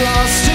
lost